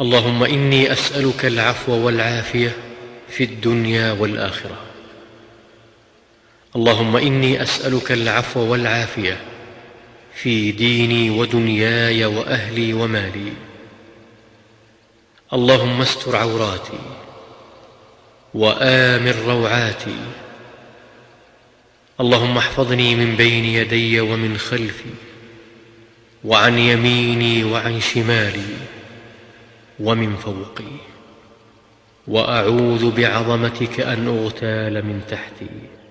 اللهم إني أسألك العفو والعافية في الدنيا والآخرة. اللهم إني أسألك العفو والعافية في ديني ودنياي وأهلي ومالي. اللهم استر عوراتي وآمن روعاتي. اللهم احفظني من بين يدي ومن خلفي وعن يميني وعن شمالي. ومن فوقي. وأعوذ بعظمتك أن أغتال من تحتي.